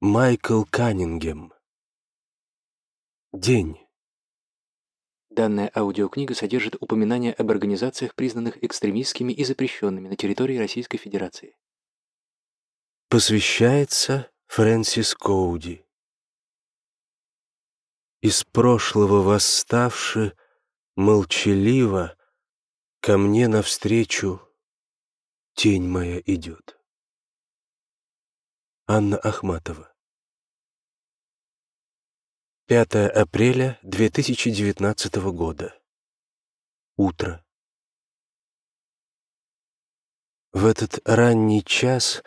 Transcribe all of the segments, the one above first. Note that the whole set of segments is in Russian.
Майкл Каннингем. День. Данная аудиокнига содержит упоминания об организациях, признанных экстремистскими и запрещенными на территории Российской Федерации. Посвящается Фрэнсис Коуди. Из прошлого восставши, молчаливо, ко мне навстречу тень моя идет. Анна Ахматова. 5 апреля 2019 года. Утро. В этот ранний час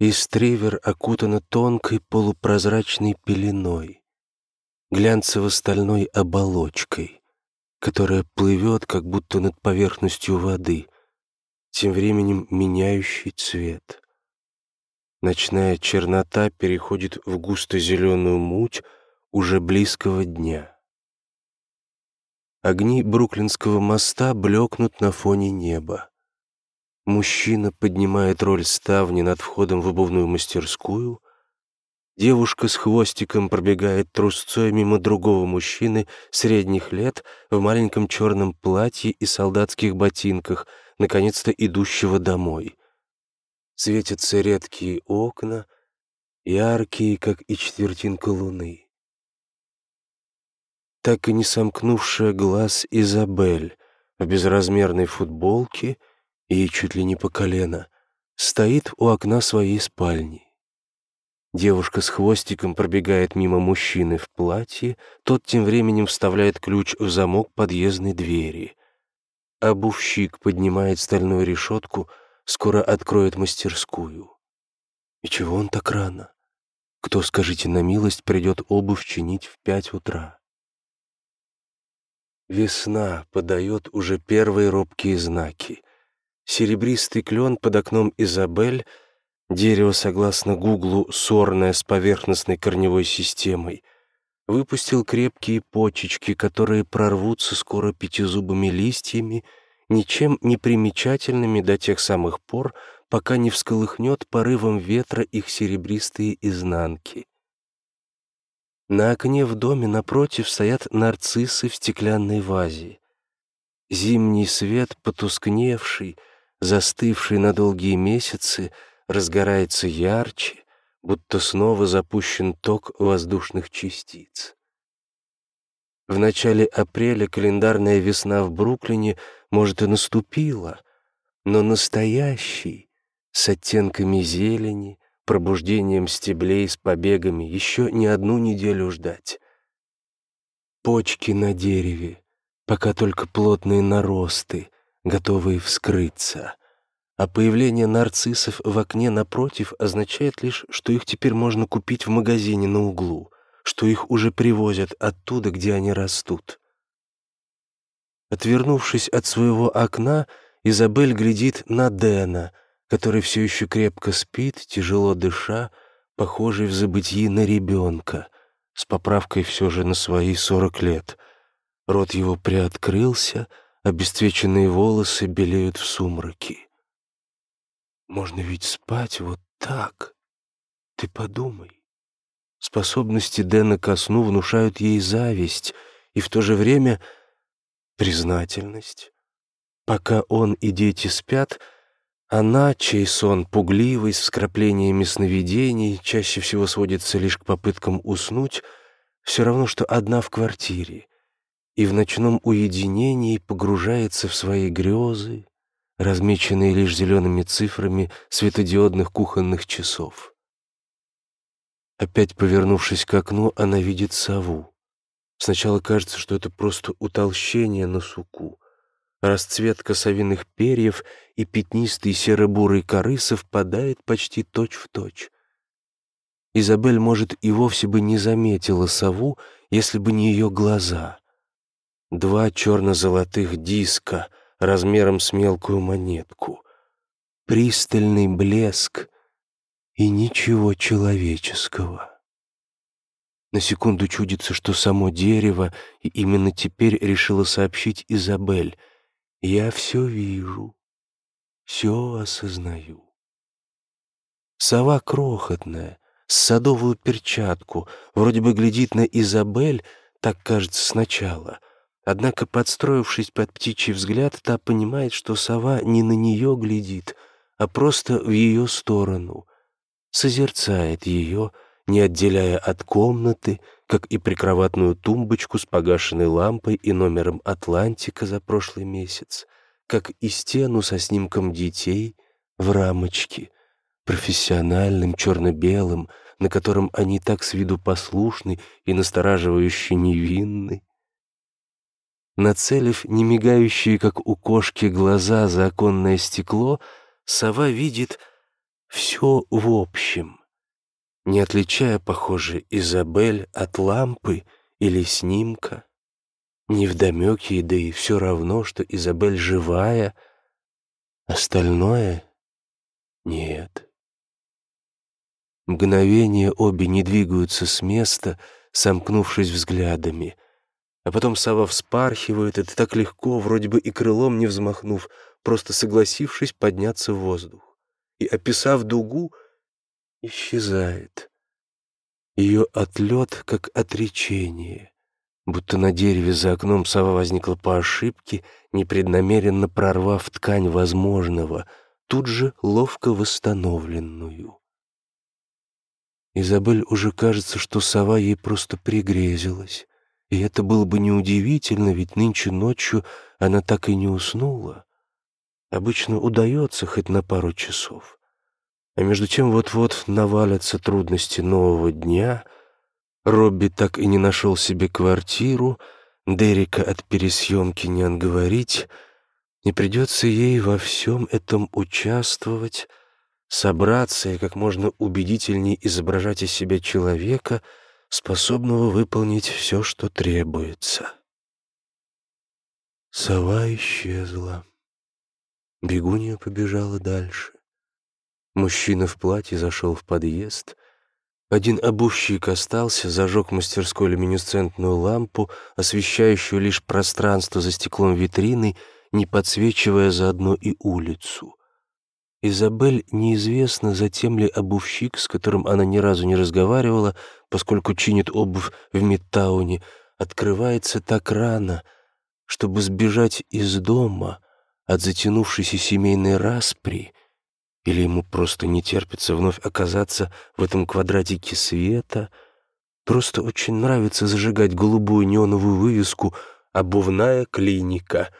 Истривер окутана тонкой полупрозрачной пеленой, глянцево-стальной оболочкой, которая плывет как будто над поверхностью воды, тем временем меняющий цвет. Ночная чернота переходит в густо-зеленую муть уже близкого дня. Огни Бруклинского моста блекнут на фоне неба. Мужчина поднимает роль ставни над входом в обувную мастерскую. Девушка с хвостиком пробегает трусцой мимо другого мужчины средних лет в маленьком черном платье и солдатских ботинках, наконец-то идущего домой светятся редкие окна, яркие, как и четвертинка луны. Так и не сомкнувшая глаз Изабель в безразмерной футболке и чуть ли не по колено стоит у окна своей спальни. Девушка с хвостиком пробегает мимо мужчины в платье, тот тем временем вставляет ключ в замок подъездной двери. Обувщик поднимает стальную решетку — скоро откроет мастерскую. И чего он так рано? Кто, скажите на милость, придет обувь чинить в пять утра? Весна подает уже первые робкие знаки. Серебристый клен под окном Изабель, дерево, согласно Гуглу, сорное с поверхностной корневой системой, выпустил крепкие почечки, которые прорвутся скоро пятизубыми листьями ничем не примечательными до тех самых пор, пока не всколыхнет порывом ветра их серебристые изнанки. На окне в доме напротив стоят нарциссы в стеклянной вазе. Зимний свет, потускневший, застывший на долгие месяцы, разгорается ярче, будто снова запущен ток воздушных частиц. В начале апреля календарная весна в Бруклине — может, и наступила, но настоящий, с оттенками зелени, пробуждением стеблей с побегами, еще не одну неделю ждать. Почки на дереве, пока только плотные наросты, готовые вскрыться. А появление нарциссов в окне напротив означает лишь, что их теперь можно купить в магазине на углу, что их уже привозят оттуда, где они растут. Отвернувшись от своего окна, Изабель глядит на Дэна, который все еще крепко спит, тяжело дыша, похожий в забытии на ребенка, с поправкой все же на свои сорок лет. Рот его приоткрылся, обесцвеченные волосы белеют в сумраке. Можно ведь спать вот так. Ты подумай. Способности Дэна ко сну внушают ей зависть, и в то же время — признательность. Пока он и дети спят, она, чей сон пугливый, с вкраплениями сновидений, чаще всего сводится лишь к попыткам уснуть, все равно, что одна в квартире, и в ночном уединении погружается в свои грезы, размеченные лишь зелеными цифрами светодиодных кухонных часов. Опять повернувшись к окну, она видит сову. Сначала кажется, что это просто утолщение на суку. Расцветка совиных перьев и пятнистый серо-бурый коры совпадает почти точь-в-точь. Точь. Изабель, может, и вовсе бы не заметила сову, если бы не ее глаза. Два черно-золотых диска размером с мелкую монетку. Пристальный блеск и ничего человеческого. На секунду чудится, что само дерево и именно теперь решило сообщить Изабель. «Я все вижу, все осознаю». Сова крохотная, с садовую перчатку, вроде бы глядит на Изабель, так кажется сначала. Однако, подстроившись под птичий взгляд, та понимает, что сова не на нее глядит, а просто в ее сторону, созерцает ее, не отделяя от комнаты, как и прикроватную тумбочку с погашенной лампой и номером «Атлантика» за прошлый месяц, как и стену со снимком детей в рамочке, профессиональным черно-белым, на котором они так с виду послушны и настораживающе невинны. Нацелив немигающие, как у кошки, глаза за оконное стекло, сова видит все в общем не отличая, похоже, Изабель от лампы или снимка. Невдомёк да и все равно, что Изабель живая, остальное — нет. Мгновение обе не двигаются с места, сомкнувшись взглядами, а потом сова вспархивает, это так легко, вроде бы и крылом не взмахнув, просто согласившись подняться в воздух. И, описав дугу, исчезает. Ее отлет как отречение, будто на дереве за окном сова возникла по ошибке, непреднамеренно прорвав ткань возможного, тут же ловко восстановленную. Изабель уже кажется, что сова ей просто пригрезилась. И это было бы неудивительно, ведь нынче ночью она так и не уснула. Обычно удается хоть на пару часов. А между тем вот-вот навалятся трудности нового дня. Робби так и не нашел себе квартиру, Дерека от пересъемки не отговорить, и придется ей во всем этом участвовать, собраться и как можно убедительнее изображать из себя человека, способного выполнить все, что требуется. Сова исчезла. Бегунья побежала дальше. Мужчина в платье зашел в подъезд. Один обувщик остался, зажег мастерской люминесцентную лампу, освещающую лишь пространство за стеклом витрины, не подсвечивая заодно и улицу. Изабель неизвестно, затем ли обувщик, с которым она ни разу не разговаривала, поскольку чинит обувь в Мидтауне, открывается так рано, чтобы сбежать из дома от затянувшейся семейной распри — или ему просто не терпится вновь оказаться в этом квадратике света? Просто очень нравится зажигать голубую неоновую вывеску «Обувная клиника».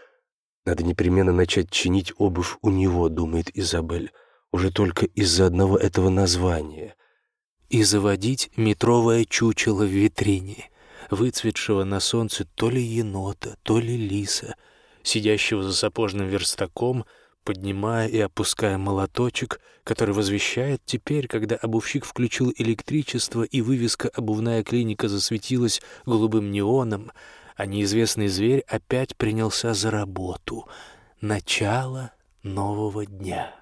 Надо непременно начать чинить обувь у него, думает Изабель, уже только из-за одного этого названия. И заводить метровое чучело в витрине, выцветшего на солнце то ли енота, то ли лиса, сидящего за сапожным верстаком — поднимая и опуская молоточек, который возвещает теперь, когда обувщик включил электричество и вывеска «Обувная клиника» засветилась голубым неоном, а неизвестный зверь опять принялся за работу. Начало нового дня.